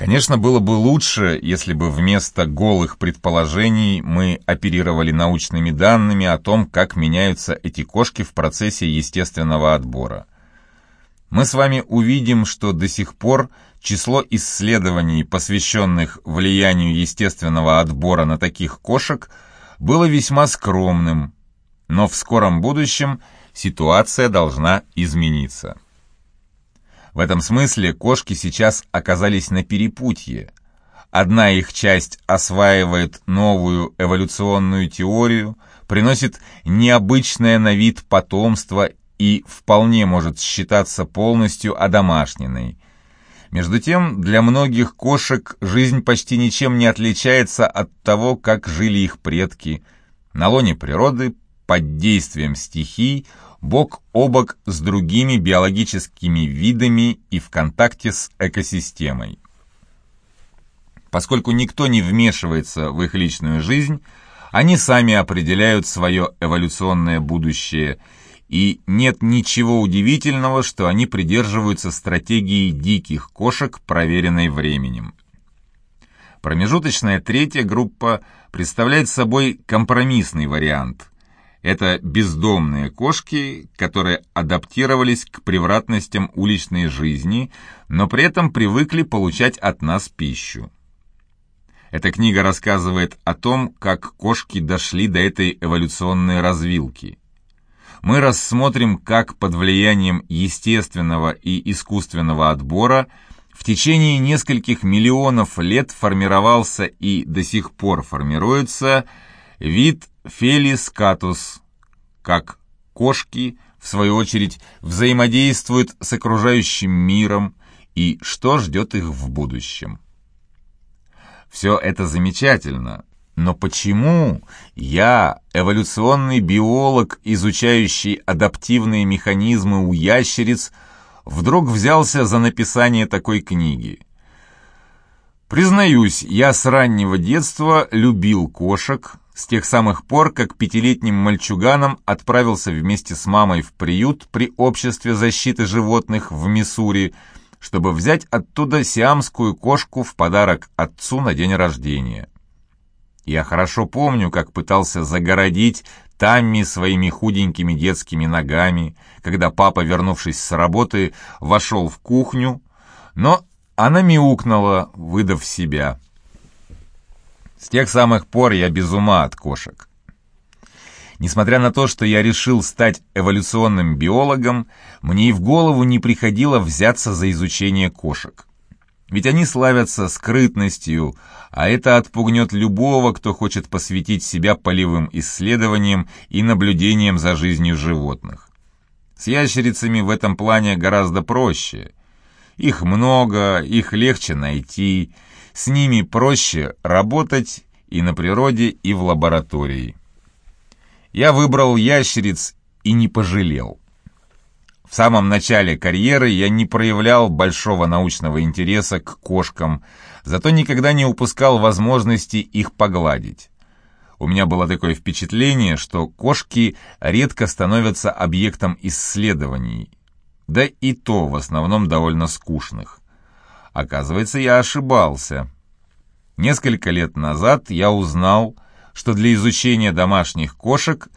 Конечно, было бы лучше, если бы вместо голых предположений мы оперировали научными данными о том, как меняются эти кошки в процессе естественного отбора. Мы с вами увидим, что до сих пор число исследований, посвященных влиянию естественного отбора на таких кошек, было весьма скромным, но в скором будущем ситуация должна измениться. В этом смысле кошки сейчас оказались на перепутье. Одна их часть осваивает новую эволюционную теорию, приносит необычное на вид потомство и вполне может считаться полностью одомашненной. Между тем, для многих кошек жизнь почти ничем не отличается от того, как жили их предки. На лоне природы, под действием стихий, бок о бок с другими биологическими видами и в контакте с экосистемой. Поскольку никто не вмешивается в их личную жизнь, они сами определяют свое эволюционное будущее, и нет ничего удивительного, что они придерживаются стратегии диких кошек, проверенной временем. Промежуточная третья группа представляет собой компромиссный вариант, это бездомные кошки, которые адаптировались к превратностям уличной жизни, но при этом привыкли получать от нас пищу. Эта книга рассказывает о том, как кошки дошли до этой эволюционной развилки. Мы рассмотрим, как под влиянием естественного и искусственного отбора в течение нескольких миллионов лет формировался и до сих пор формируется вид Фелис катус, как кошки, в свою очередь, взаимодействуют с окружающим миром и что ждет их в будущем. Все это замечательно, но почему я, эволюционный биолог, изучающий адаптивные механизмы у ящериц, вдруг взялся за написание такой книги? Признаюсь, я с раннего детства любил кошек, с тех самых пор, как пятилетним мальчуганом отправился вместе с мамой в приют при Обществе защиты животных в Миссури, чтобы взять оттуда сиамскую кошку в подарок отцу на день рождения. Я хорошо помню, как пытался загородить Тамми своими худенькими детскими ногами, когда папа, вернувшись с работы, вошел в кухню, но она мяукнула, выдав себя. С тех самых пор я без ума от кошек. Несмотря на то, что я решил стать эволюционным биологом, мне и в голову не приходило взяться за изучение кошек. Ведь они славятся скрытностью, а это отпугнет любого, кто хочет посвятить себя полевым исследованиям и наблюдениям за жизнью животных. С ящерицами в этом плане гораздо проще. Их много, их легче найти – с ними проще работать и на природе, и в лаборатории. Я выбрал ящериц и не пожалел. В самом начале карьеры я не проявлял большого научного интереса к кошкам, зато никогда не упускал возможности их погладить. У меня было такое впечатление, что кошки редко становятся объектом исследований, да и то в основном довольно скучных. Оказывается, я ошибался. Несколько лет назад я узнал, что для изучения домашних кошек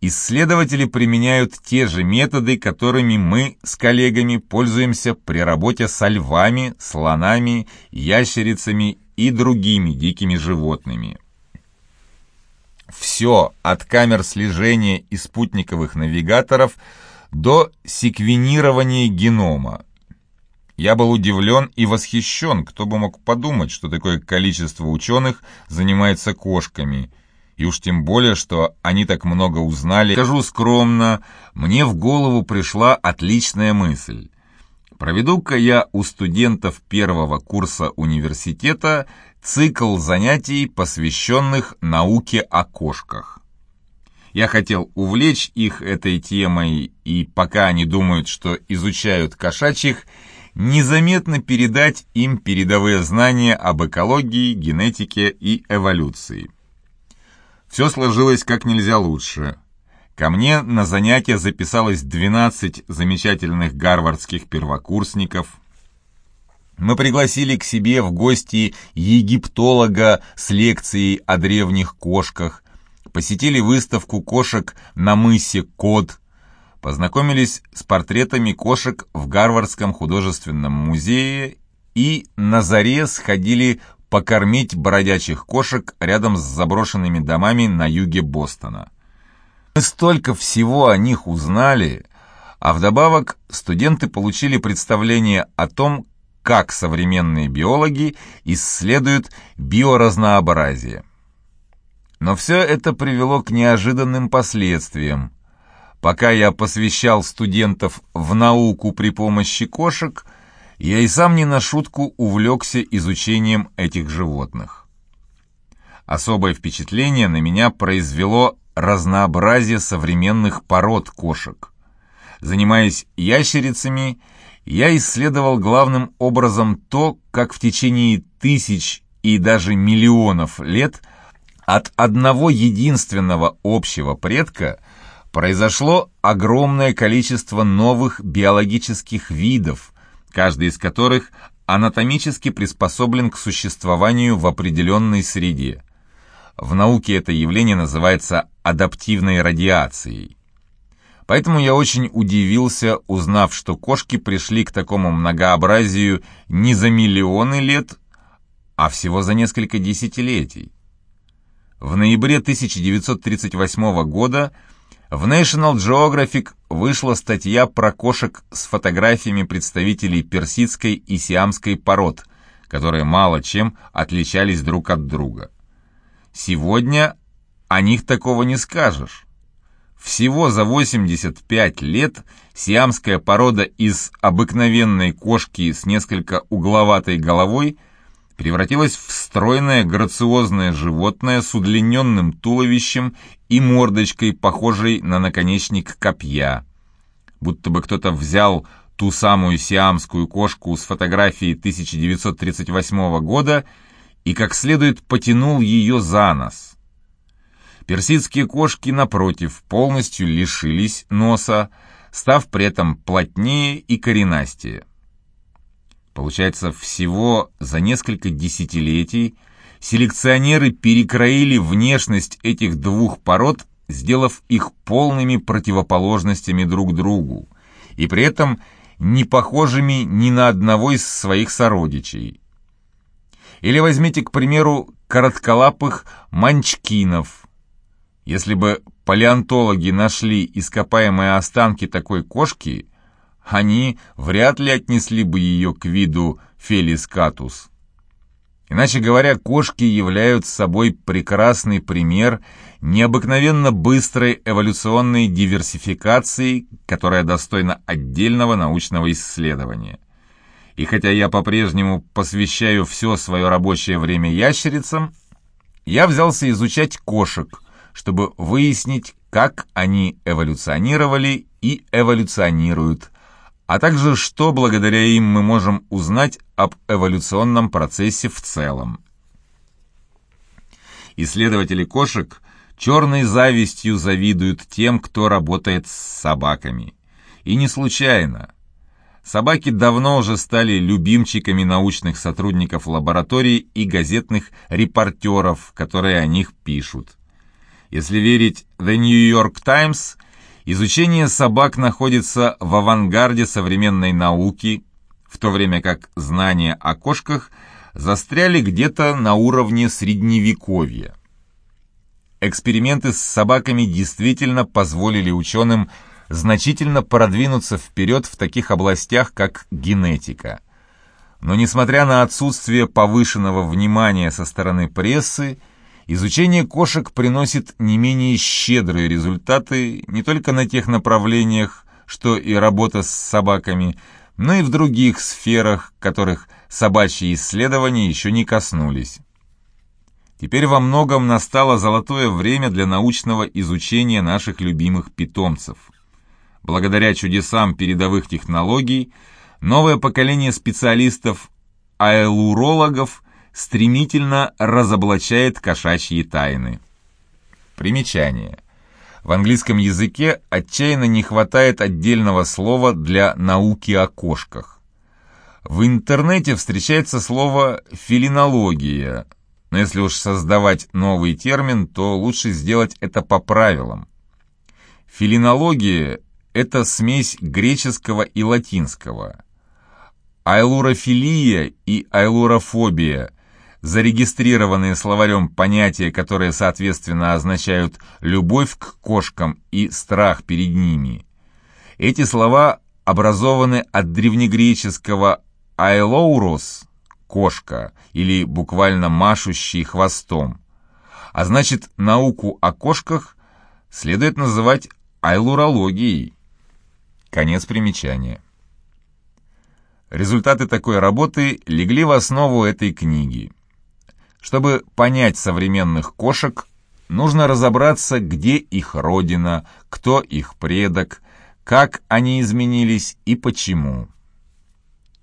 исследователи применяют те же методы, которыми мы с коллегами пользуемся при работе со львами, слонами, ящерицами и другими дикими животными. Все, от камер слежения и спутниковых навигаторов до секвенирования генома, я был удивлен и восхищен, кто бы мог подумать, что такое количество ученых занимается кошками. И уж тем более, что они так много узнали. Скажу скромно, мне в голову пришла отличная мысль. Проведу-ка я у студентов первого курса университета цикл занятий, посвященных науке о кошках. Я хотел увлечь их этой темой, и пока они думают, что изучают кошачьих, незаметно передать им передовые знания об экологии, генетике и эволюции. Все сложилось как нельзя лучше. Ко мне на занятия записалось 12 замечательных гарвардских первокурсников. Мы пригласили к себе в гости египтолога с лекцией о древних кошках, посетили выставку кошек на мысе Код, познакомились с портретами кошек в Гарвардском художественном музее и на заре сходили покормить бродячих кошек рядом с заброшенными домами на юге Бостона. Мы столько всего о них узнали, а вдобавок студенты получили представление о том, как современные биологи исследуют биоразнообразие. Но все это привело к неожиданным последствиям. Пока я посвящал студентов в науку при помощи кошек, я и сам не на шутку увлекся изучением этих животных. Особое впечатление на меня произвело разнообразие современных пород кошек. Занимаясь ящерицами, я исследовал главным образом то, как в течение тысяч и даже миллионов лет от одного единственного общего предка произошло огромное количество новых биологических видов, каждый из которых анатомически приспособлен к существованию в определенной среде. В науке это явление называется адаптивной радиацией. Поэтому я очень удивился, узнав, что кошки пришли к такому многообразию не за миллионы лет, а всего за несколько десятилетий. В ноябре 1938 года в National Geographic вышла статья про кошек с фотографиями представителей персидской и сиамской пород, которые мало чем отличались друг от друга. Сегодня о них такого не скажешь. Всего за 85 лет сиамская порода из обыкновенной кошки с несколько угловатой головой превратилась в стройное грациозное животное с удлиненным туловищем и мордочкой, похожей на наконечник копья. Будто бы кто-то взял ту самую сиамскую кошку с фотографии 1938 года и как следует потянул ее за нос. Персидские кошки, напротив, полностью лишились носа, став при этом плотнее и коренастее. Получается, всего за несколько десятилетий селекционеры перекроили внешность этих двух пород, сделав их полными противоположностями друг другу, и при этом не похожими ни на одного из своих сородичей. Или возьмите, к примеру, коротколапых манчкинов – если бы палеонтологи нашли ископаемые останки такой кошки, они вряд ли отнесли бы ее к виду Фелис катус. Иначе говоря, кошки являются собой прекрасный пример необыкновенно быстрой эволюционной диверсификации, которая достойна отдельного научного исследования. И хотя я по-прежнему посвящаю все свое рабочее время ящерицам, я взялся изучать кошек, чтобы выяснить, как они эволюционировали и эволюционируют, а также что благодаря им мы можем узнать об эволюционном процессе в целом. Исследователи кошек черной завистью завидуют тем, кто работает с собаками. И не случайно. Собаки давно уже стали любимчиками научных сотрудников лабораторий и газетных репортеров, которые о них пишут. Если верить The New York Times, изучение собак находится в авангарде современной науки, в то время как знания о кошках застряли где-то на уровне средневековья. Эксперименты с собаками действительно позволили ученым значительно продвинуться вперед в таких областях, как генетика. Но несмотря на отсутствие повышенного внимания со стороны прессы, Изучение кошек приносит не менее щедрые результаты не только на тех направлениях, что и работа с собаками, но и в других сферах, которых собачьи исследования еще не коснулись. Теперь во многом настало золотое время для научного изучения наших любимых питомцев. Благодаря чудесам передовых технологий, новое поколение специалистов-аэлурологов стремительно разоблачает кошачьи тайны. Примечание. В английском языке отчаянно не хватает отдельного слова для науки о кошках. В интернете встречается слово «филинология», но если уж создавать новый термин, то лучше сделать это по правилам. Филинология – это смесь греческого и латинского. Айлурофилия и айлурофобия – зарегистрированные словарем понятия, которые соответственно означают «любовь к кошкам» и «страх перед ними». Эти слова образованы от древнегреческого «айлоурос» — «кошка» или буквально «машущий хвостом». А значит, науку о кошках следует называть айлурологией. Конец примечания. Результаты такой работы легли в основу этой книги. Чтобы понять современных кошек, нужно разобраться, где их родина, кто их предок, как они изменились и почему.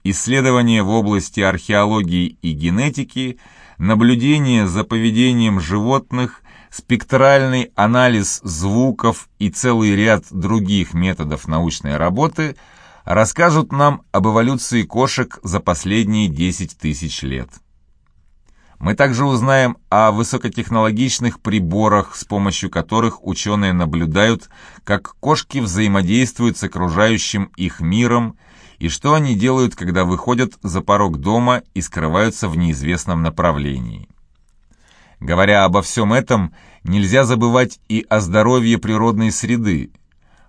Исследования в области археологии и генетики, наблюдение за поведением животных, спектральный анализ звуков и целый ряд других методов научной работы расскажут нам об эволюции кошек за последние 10 тысяч лет. Мы также узнаем о высокотехнологичных приборах, с помощью которых ученые наблюдают, как кошки взаимодействуют с окружающим их миром и что они делают, когда выходят за порог дома и скрываются в неизвестном направлении. Говоря обо всем этом, нельзя забывать и о здоровье природной среды,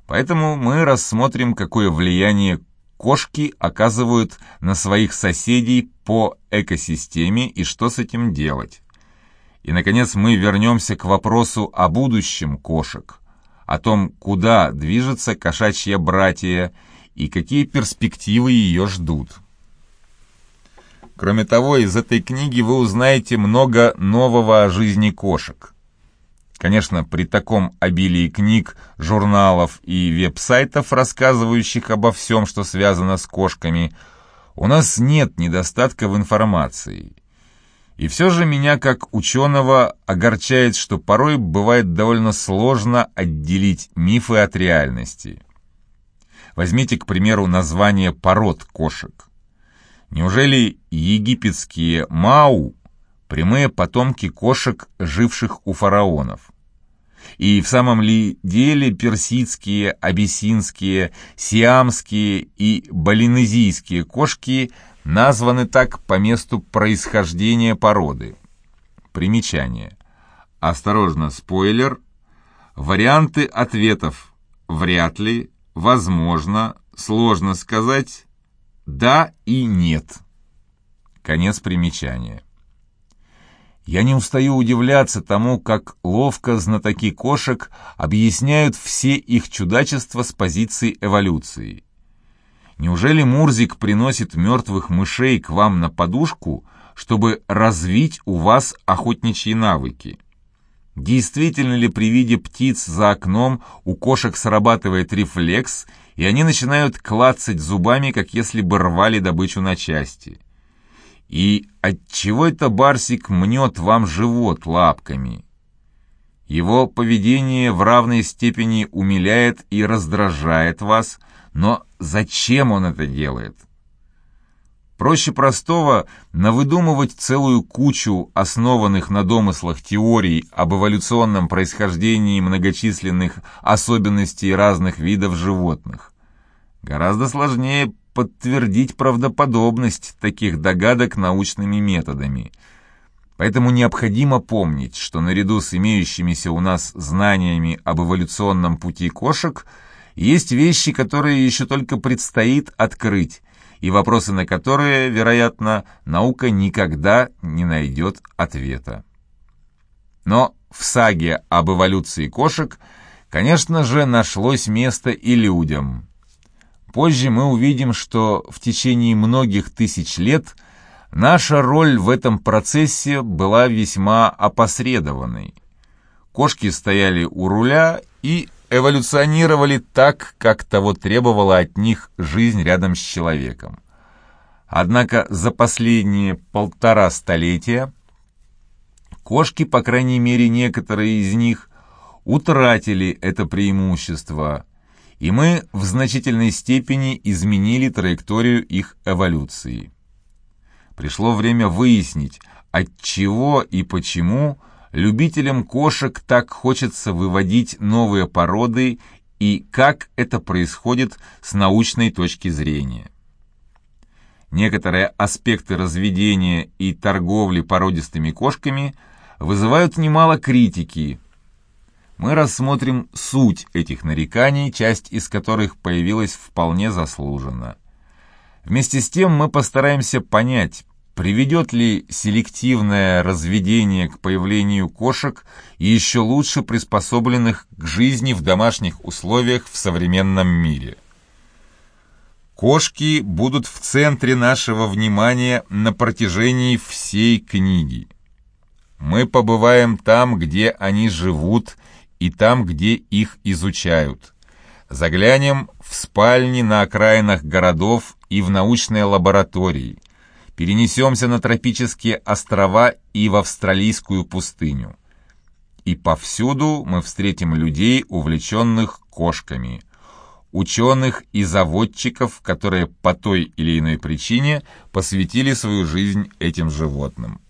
поэтому мы рассмотрим, какое влияние кошки оказывают на своих соседей по экосистеме и что с этим делать. И, наконец, мы вернемся к вопросу о будущем кошек, о том, куда движется кошачья братья и какие перспективы ее ждут. Кроме того, из этой книги вы узнаете много нового о жизни кошек. Конечно, при таком обилии книг, журналов и веб-сайтов, рассказывающих обо всем, что связано с кошками, у нас нет недостатка в информации. И все же меня, как ученого, огорчает, что порой бывает довольно сложно отделить мифы от реальности. Возьмите, к примеру, название пород кошек. Неужели египетские мау прямые потомки кошек, живших у фараонов. И в самом ли деле персидские, абиссинские, сиамские и балинезийские кошки названы так по месту происхождения породы? Примечание. Осторожно, спойлер. Варианты ответов «вряд ли», «возможно», «сложно сказать», «да» и «нет». Конец примечания. Я не устаю удивляться тому, как ловко знатоки кошек объясняют все их чудачества с позиции эволюции. Неужели Мурзик приносит мертвых мышей к вам на подушку, чтобы развить у вас охотничьи навыки? Действительно ли при виде птиц за окном у кошек срабатывает рефлекс, и они начинают клацать зубами, как если бы рвали добычу на части? И отчего это Барсик мнет вам живот лапками? Его поведение в равной степени умиляет и раздражает вас, но зачем он это делает? Проще простого навыдумывать целую кучу основанных на домыслах теорий об эволюционном происхождении многочисленных особенностей разных видов животных. Гораздо сложнее подтвердить правдоподобность таких догадок научными методами. Поэтому необходимо помнить, что наряду с имеющимися у нас знаниями об эволюционном пути кошек есть вещи, которые еще только предстоит открыть, и вопросы на которые, вероятно, наука никогда не найдет ответа. Но в саге об эволюции кошек, конечно же, нашлось место и людям – Позже мы увидим, что в течение многих тысяч лет наша роль в этом процессе была весьма опосредованной. Кошки стояли у руля и эволюционировали так, как того требовала от них жизнь рядом с человеком. Однако за последние полтора столетия кошки, по крайней мере некоторые из них, утратили это преимущество – и мы в значительной степени изменили траекторию их эволюции. Пришло время выяснить, от чего и почему любителям кошек так хочется выводить новые породы и как это происходит с научной точки зрения. Некоторые аспекты разведения и торговли породистыми кошками вызывают немало критики. Мы рассмотрим суть этих нареканий, часть из которых появилась вполне заслуженно. Вместе с тем мы постараемся понять, приведет ли селективное разведение к появлению кошек еще лучше приспособленных к жизни в домашних условиях в современном мире. Кошки будут в центре нашего внимания на протяжении всей книги. Мы побываем там, где они живут, и там, где их изучают. Заглянем в спальни на окраинах городов и в научные лаборатории. Перенесемся на тропические острова и в австралийскую пустыню. И повсюду мы встретим людей, увлеченных кошками – ученых и заводчиков, которые по той или иной причине посвятили свою жизнь этим животным.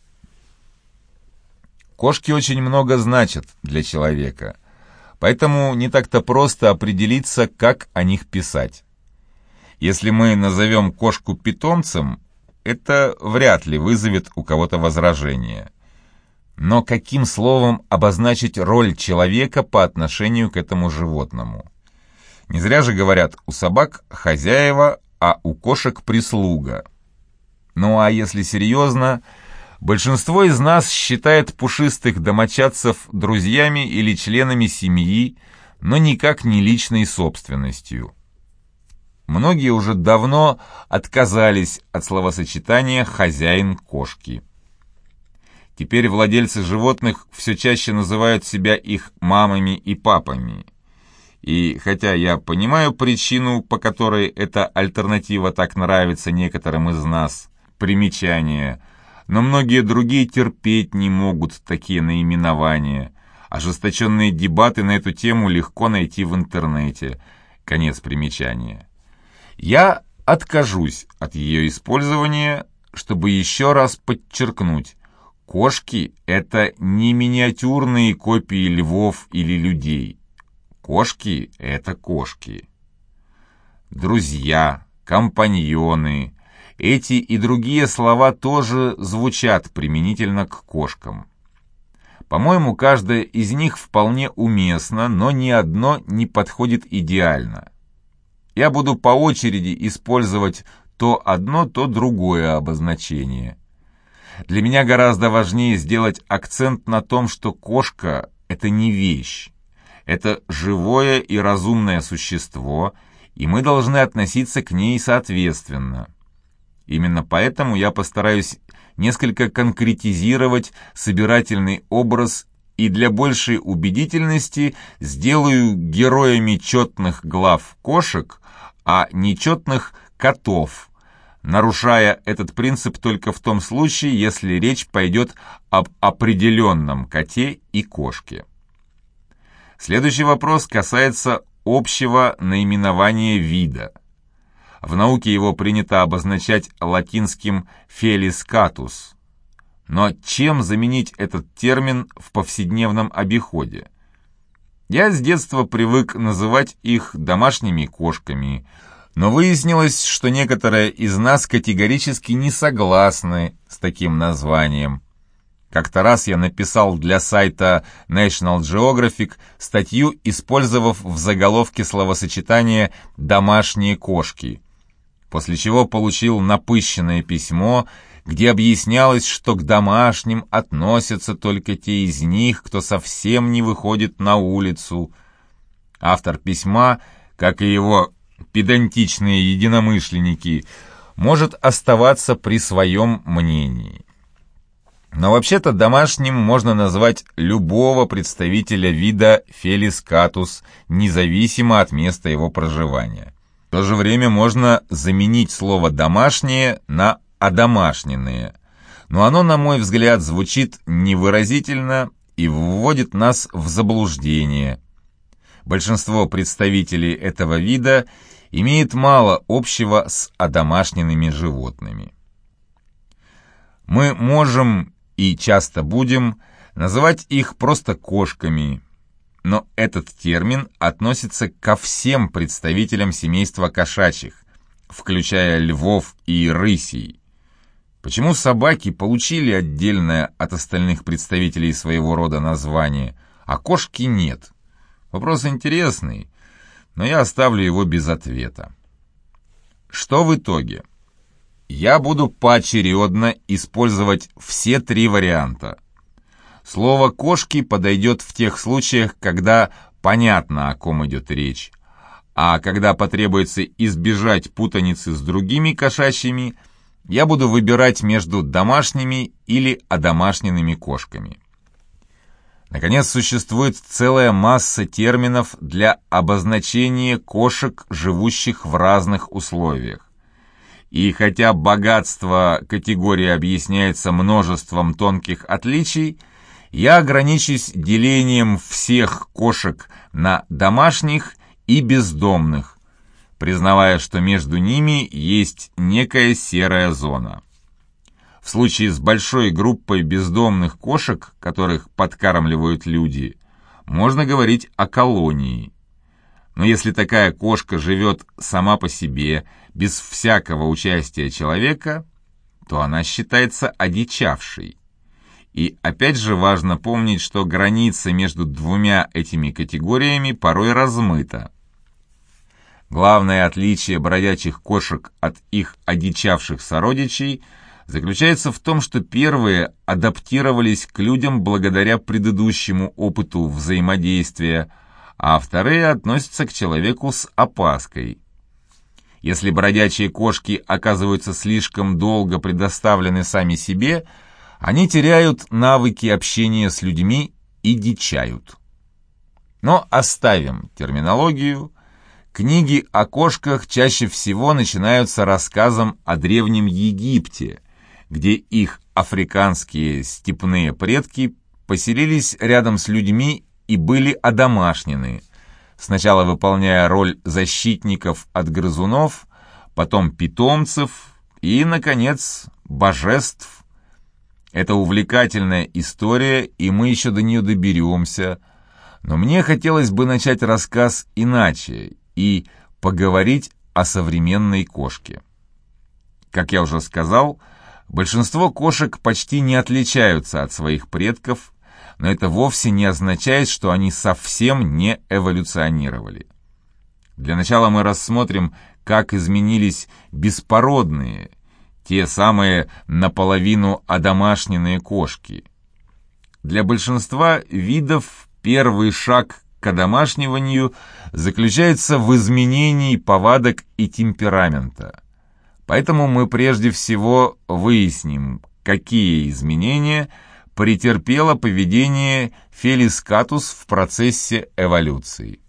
Кошки очень много значат для человека, поэтому не так-то просто определиться, как о них писать. Если мы назовем кошку питомцем, это вряд ли вызовет у кого-то возражение. Но каким словом обозначить роль человека по отношению к этому животному? Не зря же говорят, у собак хозяева, а у кошек прислуга. Ну а если серьезно, большинство из нас считает пушистых домочадцев друзьями или членами семьи, но никак не личной собственностью. Многие уже давно отказались от словосочетания «хозяин кошки». Теперь владельцы животных все чаще называют себя их мамами и папами – и хотя я понимаю причину, по которой эта альтернатива так нравится некоторым из нас, примечание, но многие другие терпеть не могут такие наименования. Ожесточенные дебаты на эту тему легко найти в интернете. Конец примечания. Я откажусь от ее использования, чтобы еще раз подчеркнуть, кошки — это не миниатюрные копии львов или людей. Кошки — это кошки. Друзья, компаньоны, эти и другие слова тоже звучат применительно к кошкам. По-моему, каждая из них вполне уместна, но ни одно не подходит идеально. Я буду по очереди использовать то одно, то другое обозначение. Для меня гораздо важнее сделать акцент на том, что кошка — это не вещь, это живое и разумное существо, и мы должны относиться к ней соответственно. Именно поэтому я постараюсь несколько конкретизировать собирательный образ и для большей убедительности сделаю героями четных глав кошек, а нечетных котов, нарушая этот принцип только в том случае, если речь пойдет об определенном коте и кошке. Следующий вопрос касается общего наименования вида. В науке его принято обозначать латинским «felis catus». Но чем заменить этот термин в повседневном обиходе? Я с детства привык называть их домашними кошками, но выяснилось, что некоторые из нас категорически не согласны с таким названием. Как-то раз я написал для сайта National Geographic статью, использовав в заголовке словосочетание «домашние кошки», после чего получил напыщенное письмо, где объяснялось, что к домашним относятся только те из них, кто совсем не выходит на улицу. Автор письма, как и его педантичные единомышленники, может оставаться при своем мнении. Но вообще-то домашним можно назвать любого представителя вида Фелис катус, независимо от места его проживания. В то же время можно заменить слово «домашнее» на «одомашненные». Но оно, на мой взгляд, звучит невыразительно и вводит нас в заблуждение. большинство представителей этого вида имеет мало общего с одомашненными животными. Мы можем и часто будем называть их просто кошками, но этот термин относится ко всем представителям семейства кошачьих, включая львов и рысей. Почему собаки получили отдельное от остальных представителей своего рода название, а кошки нет? Вопрос интересный, но я оставлю его без ответа. Что в итоге? Я буду поочередно использовать все три варианта. Слово «кошки» подойдет в тех случаях, когда понятно, о ком идет речь, а когда потребуется избежать путаницы с другими кошачьими, я буду выбирать между домашними или одомашненными кошками. Наконец, существует целая масса терминов для обозначения кошек, живущих в разных условиях. И хотя богатство категории объясняется множеством тонких отличий, я ограничусь делением всех кошек на домашних и бездомных, признавая, что между ними есть некая серая зона. В случае с большой группой бездомных кошек, которых подкармливают люди, можно говорить о колонии. Но если такая кошка живет сама по себе, без всякого участия человека, то она считается одичавшей. И опять же важно помнить, что граница между двумя этими категориями порой размыта. Главное отличие бродячих кошек от их одичавших сородичей заключается в том, что первые адаптировались к людям благодаря предыдущему опыту взаимодействия, а вторые относятся к человеку с опаской. Если бродячие кошки оказываются слишком долго предоставлены сами себе, они теряют навыки общения с людьми и дичают. Но оставим терминологию. Книги о кошках чаще всего начинаются рассказом о Древнем Египте, где их африканские степные предки поселились рядом с людьми и были одомашнены, сначала выполняя роль защитников от грызунов, потом питомцев и, наконец, божеств. Это увлекательная история, и мы еще до нее доберемся, но мне хотелось бы начать рассказ иначе и поговорить о современной кошке. Как я уже сказал, большинство кошек почти не отличаются от своих предков, но это вовсе не означает, что они совсем не эволюционировали. Для начала мы рассмотрим, как изменились беспородные, те самые наполовину одомашненные кошки. Для большинства видов первый шаг к одомашниванию заключается в изменении повадок и темперамента. Поэтому мы прежде всего выясним, какие изменения – претерпело поведение Фелискатус в процессе эволюции.